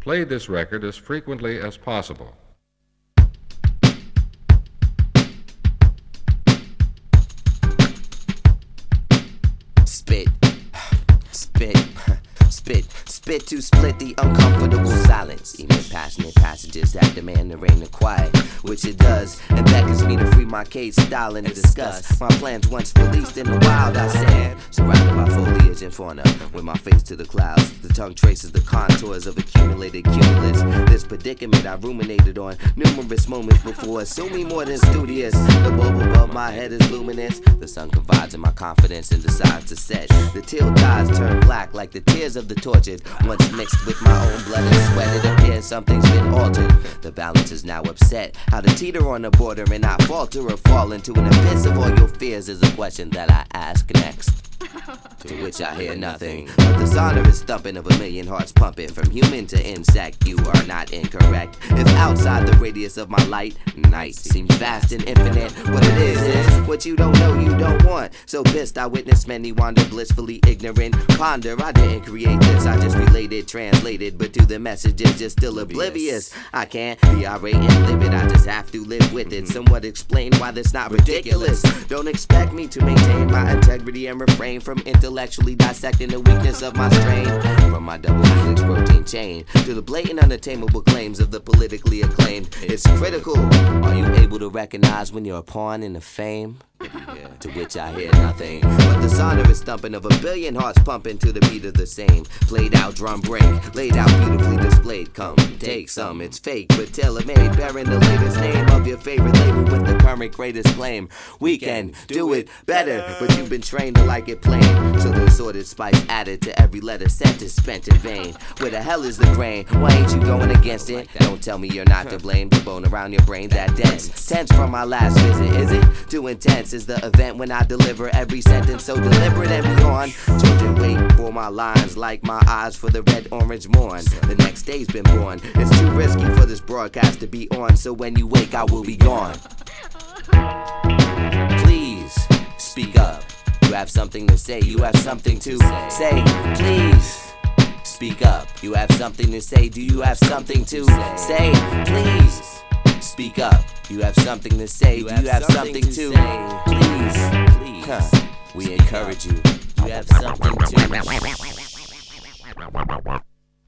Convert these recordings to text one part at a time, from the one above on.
Play this record as frequently as possible. Spit, spit, spit, spit to split the uncomfortable silence. Passionate that demand the rain of quiet, which it does, and beckons me to free my case, style, and discuss my plans once released in the wild. I stand surrounded by foliage and fauna, with my face to the clouds. The tongue traces the contours of accumulated cumulus. This predicament I ruminated on numerous moments before, assuming more than studious. The bulb above my head is luminous. The sun confides in my confidence and decides to set. The teal dyes turn black like the tears of the tortured. Once mixed with my own blood and sweat, it appears something's been altered. The balance is now upset. How to teeter on the border and not falter or fall into an abyss of all your fears is a question that I ask next. To which I hear nothing but the sonorous thumping of a million hearts pumping from human to insect. You are not incorrect. If outside the radius of my light, night seems vast and infinite. What it is is what you don't know, you don't want. So pissed, I witnessed many wander blissfully ignorant. Ponder, I didn't create this, I just related, translated, but to the messages just still oblivious. I can't be irate and live it, I just have to live with it. Somewhat explain why that's not ridiculous. Don't expect me to maintain my integrity and refrain from intellectually dissecting the weakness of my strain. From my double helix protein chain to the blatant, unattainable claims of the politically acclaimed. It's critical. Are you able to recognize when you're a pawn in the fame? To which I hear nothing but the sonorous thumping of a billion hearts pumping to the beat of the same. Played out drum break, laid out beautifully displayed. Come, take some, it's fake, but tailor made. Bearing the latest name of your favorite label with the current greatest claim. We can do it better, but you've been trained to like it plain. So the assorted spice added to every letter sent is spent in vain. Where the hell is the grain? Why ain't you going against it? Don't tell me you're not to blame. The bone around your brain that dense. Tense from my last visit, is it? Intense is the event when I deliver every sentence so deliberate and beyond. Children wait for my lines like my eyes for the red orange morn. The next day's been born. It's too risky for this broadcast to be on, so when you wake, I will be gone. Please speak up. You have something to say. You have something to say. Please speak up. You have something to say. Do you have something to say? Please speak up. You have something to say. Do you have something to please? Please. Huh. We encourage you. You have something to.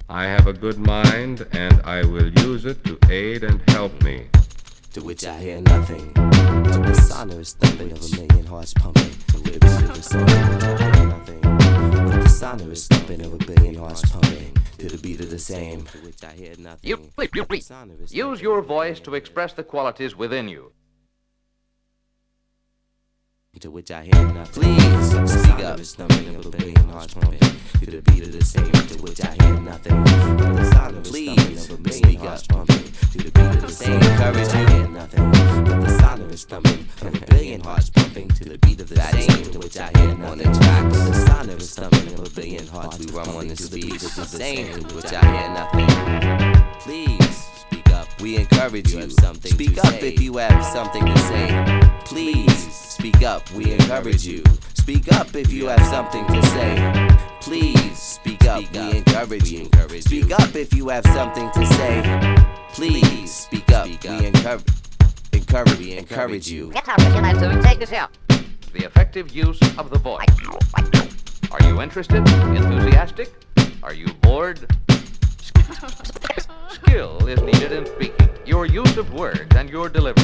I have a good mind and I will use it to aid and help me. To which I hear nothing. To the sonorous thumping of a million hearts pumping. To which the sound sonorous thumping of a billion hearts pumping. To the beat of the same. To which I hear nothing. You, you, you, use your voice to express the qualities within you. to which I hear nothing. Please speak up. Thumping of a billion hearts pumping to the beat of the same. To which I hear nothing. But the sound of Please speak up. Pumping to the beat of the same. Encourage you hear nothing. But the sound of thumping a billion hearts pumping to the beat of the same. To which I hear. On the track, the sound of a thumping of a billion hearts we run on the beat of the same. To which I hear nothing. Please speak up. We encourage you. Something speak up if you have something to say. Please speak up. We encourage you. Speak up if you have something to say. Please speak up. We encourage you. Speak up if you have something to say. Please speak up. We encourage. Encourage. We encourage you. Get up, Mr. Lanzo, take this out. The effective use of the voice. Are you interested? Enthusiastic? Are you bored? Skill is needed in speaking. Your use of words and your delivery